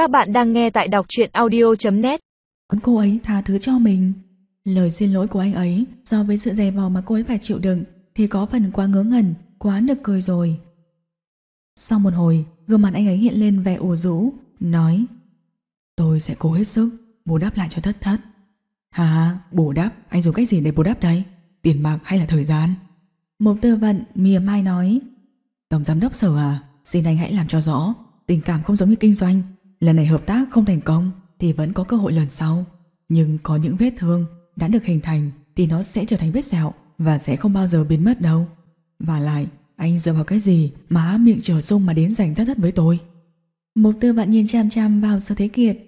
Các bạn đang nghe tại đọc truyện audio.net Muốn cô ấy tha thứ cho mình. Lời xin lỗi của anh ấy, So với sự dày vò mà cô ấy phải chịu đựng, Thì có phần quá ngớ ngẩn, Quá nực cười rồi. Sau một hồi, gương mặt anh ấy hiện lên vẻ ủ rũ, Nói, Tôi sẽ cố hết sức, bù đắp lại cho thất thất. Hà bù đắp? Anh dùng cách gì để bù đắp đây? Tiền bạc hay là thời gian? Một tư vận mỉa mai nói, Tổng giám đốc sở à Xin anh hãy làm cho rõ, Tình cảm không giống như kinh doanh Lần này hợp tác không thành công Thì vẫn có cơ hội lần sau. Nhưng có những vết thương đã được hình thành Thì nó sẽ trở thành vết sẹo Và sẽ không bao giờ biến mất đâu. Và lại anh dựa vào cái gì Mà miệng trở sung mà đến giành thất thất với tôi? Mục tư vận nhìn chăm chăm vào sở thế kiệt.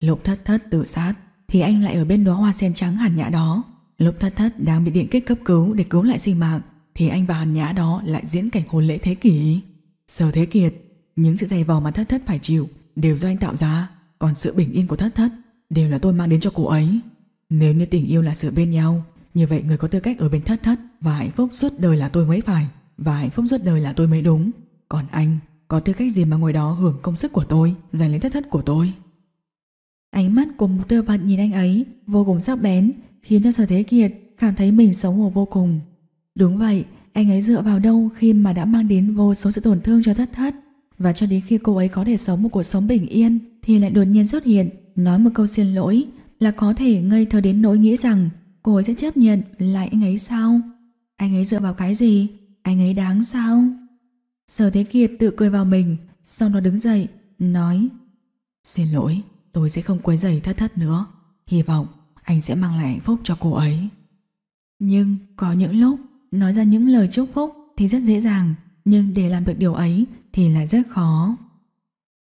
Lúc thất thất tự sát Thì anh lại ở bên đóa hoa sen trắng hàn nhã đó. Lúc thất thất đang bị điện kích cấp cứu Để cứu lại sinh mạng Thì anh và hàn nhã đó lại diễn cảnh hôn lễ thế kỷ. Sở thế kiệt Những sự dày vò mà thất thất phải chịu Đều do anh tạo ra. Còn sự bình yên của thất thất Đều là tôi mang đến cho cô ấy. Nếu như tình yêu là sự bên nhau, Như vậy người có tư cách ở bên thất thất Và hạnh phúc suốt đời là tôi mới phải, Và hạnh phúc suốt đời là tôi mới đúng. Còn anh, có tư cách gì mà ngồi đó hưởng công sức của tôi, Giành lấy thất thất của tôi? Ánh mắt của một tư vận nhìn anh ấy Vô cùng sắc bén, Khiến cho sở thế kiệt cảm thấy mình xấu hổ vô cùng. Đúng vậy, Anh ấy dựa vào đâu khi mà đã mang đến vô số sự tổn thương cho thất thất? Và cho đến khi cô ấy có thể sống một cuộc sống bình yên, Thì lại đột nhiên xuất hiện, Nói một câu xin lỗi Là có thể ngây thơ đến nỗi nghĩ rằng Cô ấy sẽ chấp nhận lại anh ấy sao? Anh ấy dựa vào cái gì? Anh ấy đáng sao? Sở Thế Kiệt tự cười vào mình, Sau đó đứng dậy, Nói, Xin lỗi, tôi sẽ không quấy rầy thất thất nữa. Hy vọng anh sẽ mang lại hạnh phúc cho cô ấy. Nhưng có những lúc, Nói ra những lời chúc phúc Thì rất dễ dàng, Nhưng để làm được điều ấy thì lại rất khó.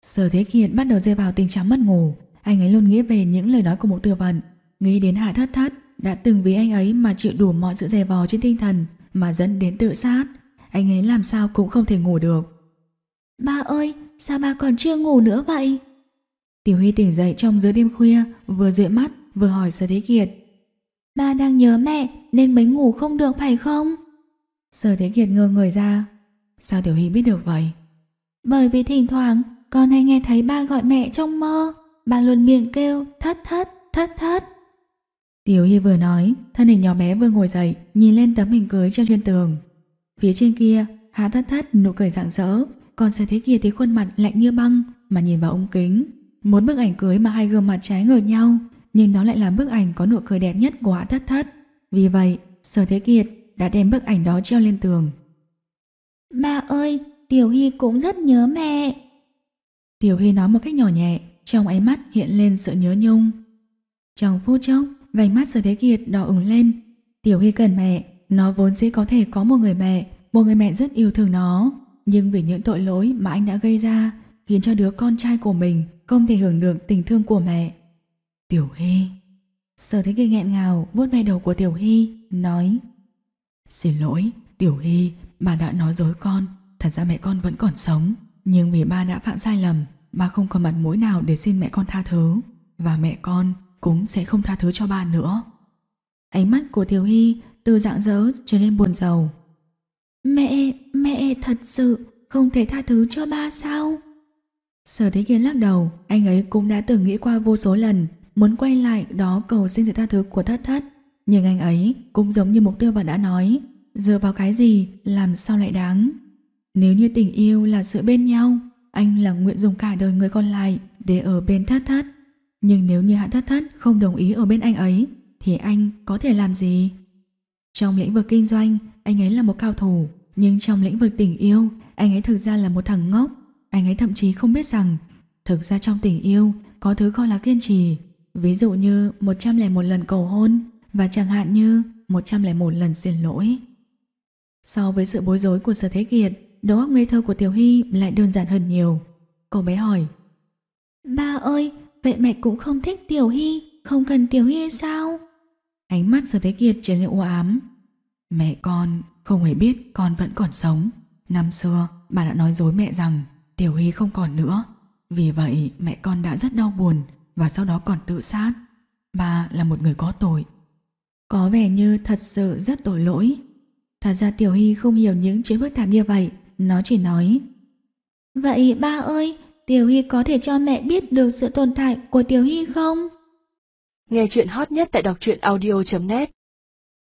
Sở Thế Kiệt bắt đầu rơi vào tình trạng mất ngủ. Anh ấy luôn nghĩ về những lời nói của một tư vận Nghĩ đến hạ thất thất Đã từng vì anh ấy mà chịu đủ mọi sự dè vò trên tinh thần Mà dẫn đến tự sát. Anh ấy làm sao cũng không thể ngủ được. Ba ơi Sao ba còn chưa ngủ nữa vậy? Tiểu Huy tỉnh dậy trong giữa đêm khuya Vừa dụi mắt vừa hỏi Sở Thế Kiệt. Ba đang nhớ mẹ Nên mới ngủ không được phải không? Sở Thế Kiệt ngơ người ra. Sao Tiểu Huy biết được vậy Bởi vì thỉnh thoảng con hay nghe thấy ba gọi mẹ trong mơ. Ba luôn miệng kêu thất thất thất thất. Tiểu Hy vừa nói Thân hình nhỏ bé vừa ngồi dậy Nhìn lên tấm hình cưới treo trên tường. Phía trên kia Hạ thất thất nụ cười rạng rỡ. Còn sở thế kia thì khuôn mặt lạnh như băng Mà nhìn vào ống kính. Một bức ảnh cưới mà hai gương mặt trái ngược nhau Nhưng nó lại là bức ảnh có nụ cười đẹp nhất của Hạ thất thất. Vì vậy Sở Thế Kiệt đã đem bức ảnh đó treo lên tường. Ba ơi Tiểu Hy cũng rất nhớ mẹ. Tiểu Hy nói một cách nhỏ nhẹ Trong ánh mắt hiện lên sự nhớ nhung. Trong phút chốc Vành mắt Sở Thế Kiệt đỏ ửng lên. Tiểu Hy cần mẹ Nó vốn dĩ có thể có một người mẹ Một người mẹ rất yêu thương nó. Nhưng vì những tội lỗi mà anh đã gây ra Khiến cho đứa con trai của mình Không thể hưởng được tình thương của mẹ. Tiểu Hy. Sở Thế Kiệt nghẹn ngào vuốt ve đầu của Tiểu Hy Nói Xin lỗi Tiểu Hy Bà đã nói dối con Thật ra mẹ con vẫn còn sống Nhưng vì ba đã phạm sai lầm Ba không còn mặt mũi nào để xin mẹ con tha thứ Và mẹ con cũng sẽ không tha thứ cho ba nữa Ánh mắt của thiếu Hy từ dạng dỡ trở nên buồn rầu Mẹ, mẹ thật sự không thể tha thứ cho ba sao? Sở Thế kiên lắc đầu, anh ấy cũng đã từng nghĩ qua vô số lần muốn quay lại đó cầu xin sự tha thứ của thất thất. Nhưng anh ấy cũng giống như mục tiêu và đã nói, dựa vào cái gì làm sao lại đáng. Nếu như tình yêu là sự bên nhau, anh là nguyện dùng cả đời người còn lại để ở bên thất thất. Nhưng nếu như hạ thất thất không đồng ý ở bên anh ấy, thì anh có thể làm gì? Trong lĩnh vực kinh doanh, anh ấy là một cao thủ, nhưng trong lĩnh vực tình yêu, anh ấy thực ra là một thằng ngốc. Anh ấy thậm chí không biết rằng, thực ra trong tình yêu có thứ gọi là kiên trì. Ví dụ như 101 lần cầu hôn và chẳng hạn như 101 lần xin lỗi. So với sự bối rối của Sở Thế Kiệt, đầu óc ngây thơ của Tiểu Hy lại đơn giản hơn nhiều. Cô bé hỏi Ba ơi, vậy mẹ cũng không thích Tiểu Hy, không cần Tiểu Hy sao? Ánh mắt Sở Thế Kiệt trở nên u ám. Mẹ con không hề biết con vẫn còn sống. Năm xưa, bà đã nói dối mẹ rằng Tiểu Hy không còn nữa. Vì vậy, mẹ con đã rất đau buồn và sau đó còn tự sát. Bà là một người có tội. Có vẻ như thật sự rất tội lỗi. Thật ra Tiểu Hy không hiểu những chuyện phức tạp như vậy, nó chỉ nói Vậy ba ơi, Tiểu Hy có thể cho mẹ biết được sự tồn tại của Tiểu Hy không? Nghe chuyện hot nhất tại đọc truyện audio.net